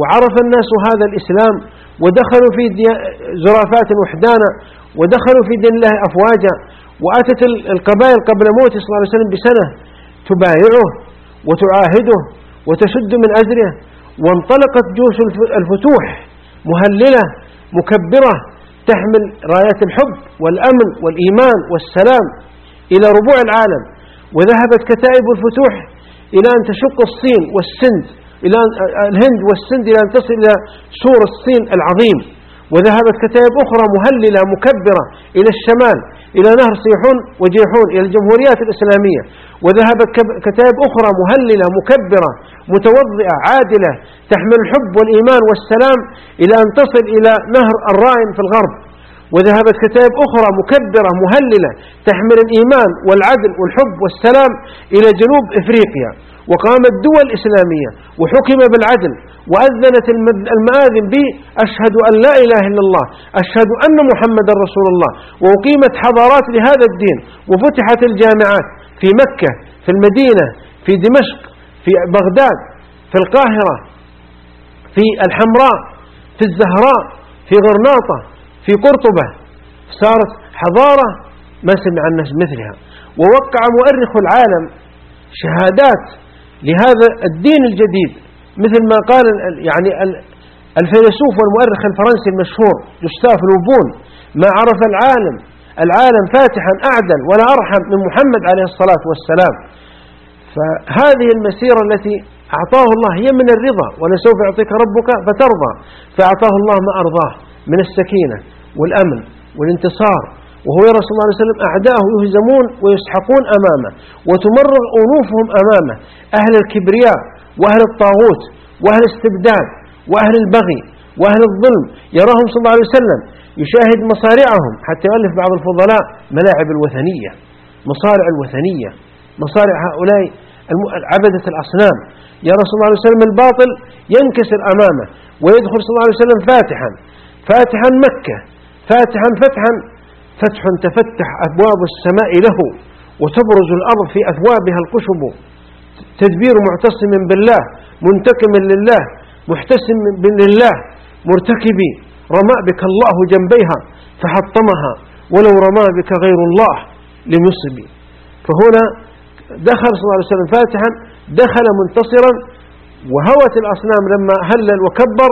وعرف الناس هذا الإسلام ودخلوا في زرافات وحدانا ودخلوا في دين الله أفواجا وأتت القبائل قبل موت صلى الله عليه وسلم بسنة تبايعه وتعاهده وتشد من أزره وانطلقت جيوش الفتوح مهللة مكبرة تحمل رايات الحب والأمن والإيمان والسلام إلى ربوع العالم وذهبت كتائب الفتوح إلى أن تشق الصين والسند إلى الهند والسند إلى أن تصل إلى سور الصين العظيم وذهبت كتائب أخرى مهللة مكبرة إلى الشمال إلى نهر سيحون وجيحون إلى الجمهوريات الإسلامية وذهبت كتائب أخرى مهللة مكبرة متوضئة عادلة تحمل الحب والإيمان والسلام إلى أن تصل إلى نهر الراين في الغرب. وذهبت كتائب أخرى مكبرة مهللة تحمل الإيمان والعدل والحب والسلام إلى جنوب إفريقيا. وقامت دول إسلامية وحكم بالعدل وأذنت المآذن بأشهد أن لا إله إلا الله أشهد أن محمد رسول الله. وأقيمت حضارات لهذا الدين وفتحت الجامعات في مكة في المدينة في دمشق في بغداد في القاهرة في الحمراء في الزهراء في غرناطة في قرطبة. صارت حضارة ما سمع الناس مثلها. ووقع مؤرخ العالم شهادات لهذا الدين الجديد مثل ما قال يعني الفيلسوف والمؤرخ الفرنسي المشهور جوستاف لوبون ما عرف العالم العالم فاتحا أعدل ولا أرحم من محمد عليه الصلاة والسلام. فهذه المسيرة التي أعطاه الله هي من الرضا ولسوف يعطيك ربك فترضى. فأعطاه الله ما أرضاه من السكينة والأمن والانتصار. وهو يرى صلى الله عليه وسلم أعداءه يهزمون ويسحقون أمامه وتمرغ أنوفهم أمامه. أهل الكبرياء وأهل الطاغوت وأهل الاستبداد وأهل البغي وأهل الظلم. يراهم صلى الله عليه وسلم يشاهد مصارعهم حتى يؤلف بعض الفضلاء ملاعب الوثنية مصارع الوثنية مصارع هؤلاء عبدة الأصنام. يرى صلى الله عليه وسلم الباطل ينكسر أمامه ويدخل صلى الله عليه وسلم فاتحا فاتحا مكة فاتحا فتحا. فتح تفتح أبواب السماء له وتبرز الأرض في أثوابها القشب. تدبير معتصم بالله منتقم لله محتسم لله. مرتكب رمى بك الله جنبيها فحطمها ولو رمى بك غير الله لم يصب فهنا دخل صلى الله عليه وسلم فاتحا دخل منتصرا وهوت الأصنام لما هلل وكبر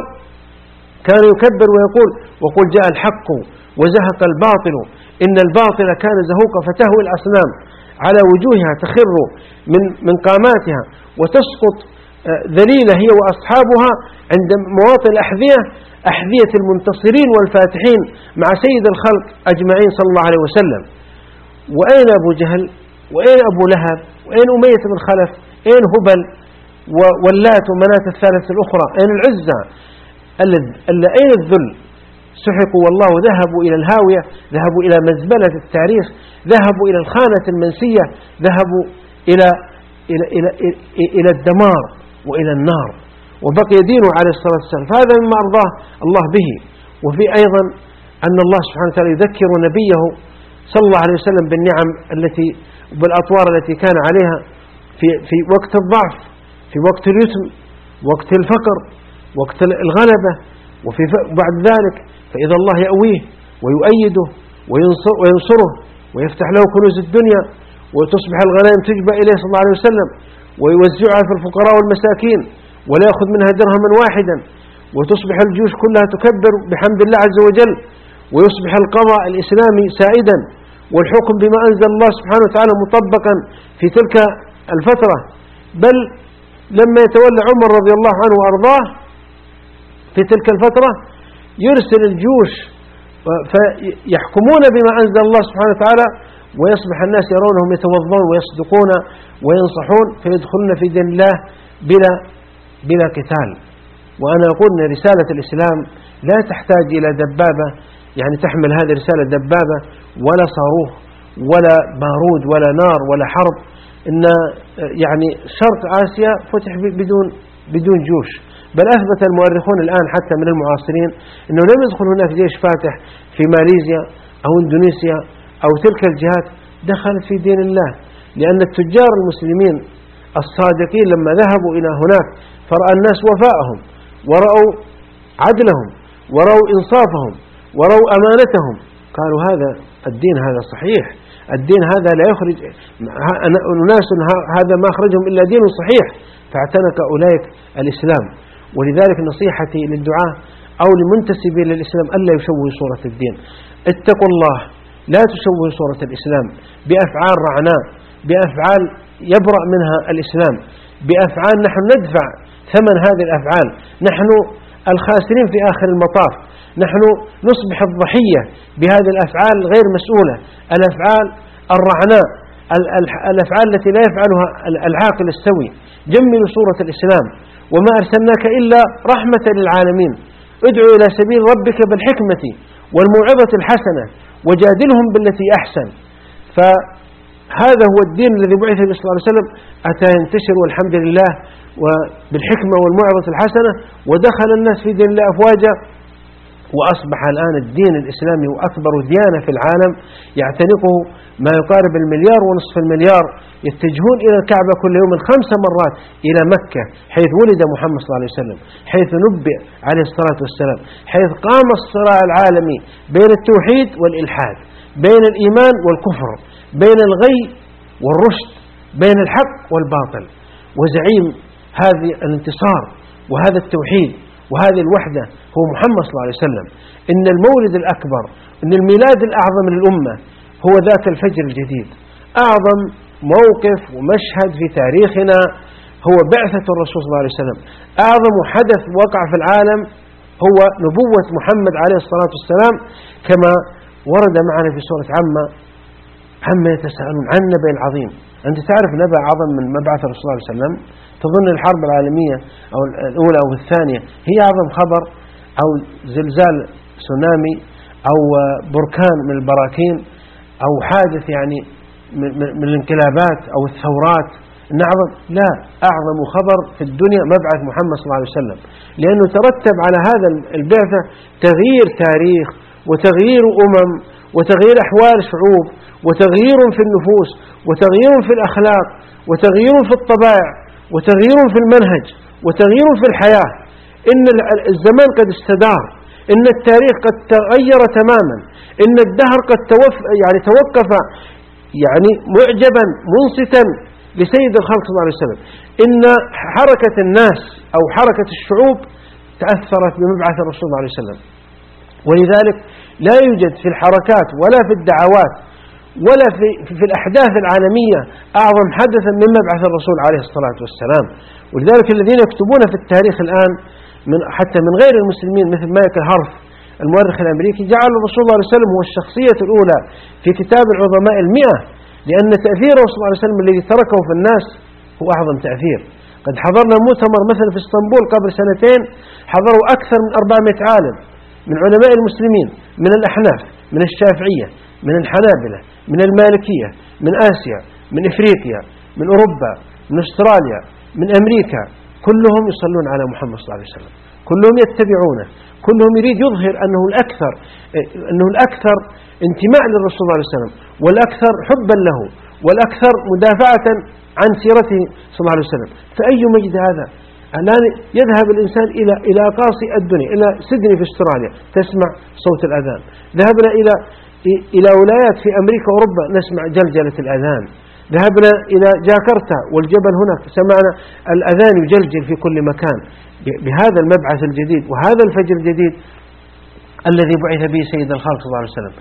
كان يكبر ويقول وقل جاء الحق وزهق الباطل إن الباطل كان زهوقا فتهوي الأصنام على وجوهها تخر من من قاماتها وتسقط آه، ذليلة هي وأصحابها عند مواطن الأحذية أحذية المنتصرين والفاتحين مع سيد الخلق أجمعين صلى الله عليه وسلم. وأين أبو جهل؟ وأين أبو لهب؟ وأين أمية بن خلف؟ أين هبل؟ واللات ومناة الثالثة الأخرى؟ أين العزة؟ أين الذل؟ سحقوا والله ذهبوا إلى الهاوية ذهبوا إلى مزبلة التاريخ ذهبوا إلى الخانة المنسية ذهبوا إلى, إلى, إلى, إلى الدمار وإلى النار. وبقي دينه عليه الصلاة والسلام. فهذا مما أرضاه الله به. وفي أيضا أن الله سبحانه وتعالى يذكر نبيه صلى الله عليه وسلم بالنعم التي بالأطوار التي كان عليها في, في وقت الضعف في وقت اليتم وقت الفقر وقت الغلبة وفي بعد ذلك فإذا الله يأويه ويؤيده وينصر وينصره ويفتح له كنوز الدنيا وتصبح الغنائم تجبى إليه صلى الله عليه وسلم ويوزعها في الفقراء والمساكين ولا يأخذ منها درهما واحدا وتصبح الجيوش كلها تكبر بحمد الله عز وجل ويصبح القضاء الإسلامي سائدا والحكم بما أنزل الله سبحانه وتعالى مطبقا في تلك الفترة. بل لما يتولى عمر رضي الله عنه وأرضاه في تلك الفترة يرسل الجيوش فيحكمون بما أنزل الله سبحانه وتعالى ويصبح الناس يرونهم يتوضون ويصدقون وينصحون فيدخلون في دين الله بلا بلا قتال. وأنا أقول أن رسالة الإسلام لا تحتاج إلى دبابة يعني تحمل هذه الرسالة دبابة ولا صاروخ ولا بارود ولا نار ولا حرب. إن يعني شرق آسيا فتح بدون بدون جيوش. بل أثبت المؤرخون الآن حتى من المعاصرين أنه لم يدخل هناك جيش فاتح في ماليزيا أو إندونيسيا أو تلك الجهات دخلت في دين الله. لأن التجار المسلمين الصادقين لما ذهبوا إلى هناك فرأى الناس وفاءهم ورأوا عدلهم ورأوا إنصافهم ورأوا أمانتهم. قالوا هذا الدين هذا صحيح. الدين هذا لا يخرج أناس هذا ما أخرجهم إلا دين صحيح. فاعتنق أولئك الإسلام. ولذلك نصيحتي للدعاء أو لمنتسبين للإسلام ألا يشوهوا صورة الدين. اتقوا الله. لا تشوهوا صورة الإسلام. بأفعال رعناء. بأفعال يبرأ منها الإسلام. بأفعال نحن ندفع ثمن هذه الأفعال. نحن الخاسرين في آخر المطاف. نحن نصبح الضحية بهذه الأفعال غير مسؤولة الأفعال الرعناء الأفعال التي لا يفعلها العاقل السوي. جملوا صورة الإسلام. وما أرسلناك إلا رحمة للعالمين. ادعو إلى سبيل ربك بالحكمة والموعظة الحسنة وجادلهم بالتي أحسن. فهذا هو الدين الذي بعث به صلى الله عليه وسلم. أتى ينتشر والحمد لله وبالحكمة والموعظة الحسنة ودخل الناس في دين الله أفواجا. وأصبح الآن الدين الإسلامي وأكبر ديانة في العالم يعتنقه ما يقارب المليار ونصف المليار يتجهون إلى الكعبة كل يوم خمس مرات إلى مكة حيث ولد محمد صلى الله عليه وسلم حيث نبئ عليه الصلاة والسلام حيث قام الصراع العالمي بين التوحيد والإلحاد بين الإيمان والكفر بين الغي والرشد بين الحق والباطل. وزعيم هذه الانتصار وهذا التوحيد وهذه الوحدة هو محمد صلى الله عليه وسلم. إن المولد الأكبر إن الميلاد الأعظم للأمة هو ذاك الفجر الجديد. أعظم موقف ومشهد في تاريخنا هو بعثة الرسول صلى الله عليه وسلم. أعظم حدث وقع في العالم هو نبوة محمد عليه الصلاة والسلام كما ورد معنا في سورة عامة عما يتساءلون عن النبي العظيم. أنت تعرف نبأ أعظم من مبعث الرسول صلى الله عليه وسلم؟ تظن الحرب العالمية أو الأولى أو الثانية هي أعظم خبر أو زلزال سونامي أو بركان من البراكين أو حادث يعني من الانقلابات أو الثورات نعظم لا أعظم خبر في الدنيا مبعث محمد صلى الله عليه وسلم. لأنه ترتب على هذا البعثة تغيير تاريخ وتغيير أمم وتغيير أحوال شعوب وتغيير في النفوس وتغيير في الأخلاق وتغيير في الطبائع. وتغيير في المنهج وتغيير في الحياة. إن الزمان قد استدار إن التاريخ قد تغير تماما إن الدهر قد توف يعني توقف يعني معجبا منصتا لسيد الخلق صلى الله عليه وسلم. إن حركة الناس أو حركة الشعوب تأثرت بمبعث الرسول صلى الله عليه وسلم. ولذلك لا يوجد في الحركات ولا في الدعوات ولا في, في الأحداث العالمية أعظم حدثا من مبعث الرسول عليه الصلاة والسلام. ولذلك الذين يكتبون في التاريخ الآن من حتى من غير المسلمين مثل مايكل هارف المؤرخ الأمريكي جعل الرسول صلى الله عليه وسلم هو الشخصية الأولى في كتاب العظماء المئة لأن تأثيره صلى الله عليه وسلم الذي تركه في الناس هو أعظم تأثير. قد حضرنا مؤتمر مثلا في إسطنبول قبل سنتين حضروا أكثر من 400 عالم من علماء المسلمين من الأحناف من الشافعية. من الحنابلة من المالكية من آسيا من إفريقيا من أوروبا من أستراليا من أمريكا. كلهم يصلون على محمد صلى الله عليه وسلم. كلهم يتبعونه. كلهم يريد يظهر أنه الأكثر أنه الأكثر انتماء للرسول صلى الله عليه وسلم والأكثر حبا له والأكثر مدافعة عن سيرته صلى الله عليه وسلم. فأي مجد هذا؟ الآن يذهب الإنسان إلى إلى قاصي الدنيا إلى سيدني في أستراليا تسمع صوت الأذان. ذهبنا إلى إلى ولايات في أمريكا وأوروبا نسمع جلجلة الأذان. ذهبنا إلى جاكرتا والجبل هناك سمعنا الأذان يجلجل في كل مكان. بهذا المبعث الجديد وهذا الفجر الجديد الذي بعث به سيد الخلق صلى الله عليه وسلم.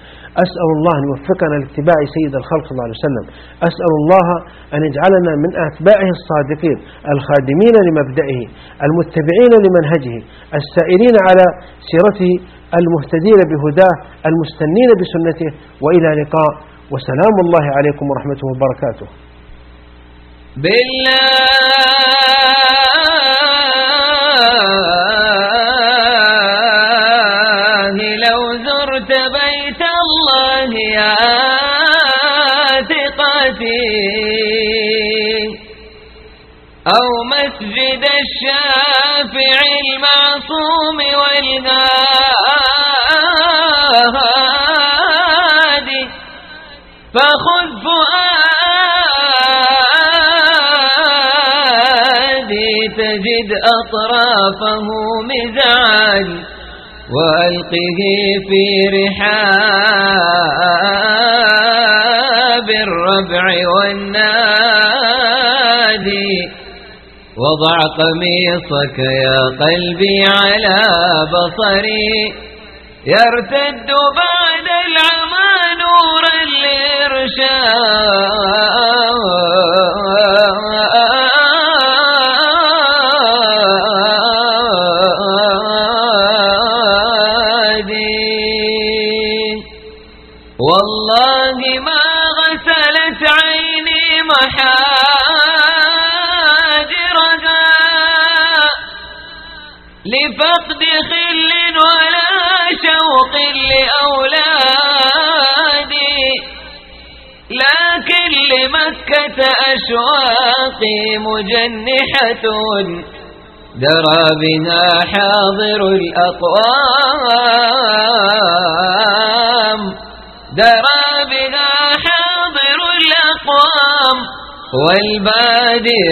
أسأل الله أن يوفقنا لاتباع سيد الخلق صلى الله عليه وسلم. أسأل الله أن يجعلنا من أتباعه الصادقين الخادمين لمبدئه المتبعين لمنهجه السائرين على سيرته المهتدين بهداه المستنين بسنته وإلى لقاء. وسلام الله عليكم ورحمته وبركاته. بالله. فخذ فؤادي تجد أطرافه مزعج وألقه في رحاب الربع والنادي. وضع قميصك يا قلبي على بصري يرتد بعد لإرشاد أشواقي مجنحة درى بها حاضر الأقوام. درى بها حاضر الأقوام. والبادي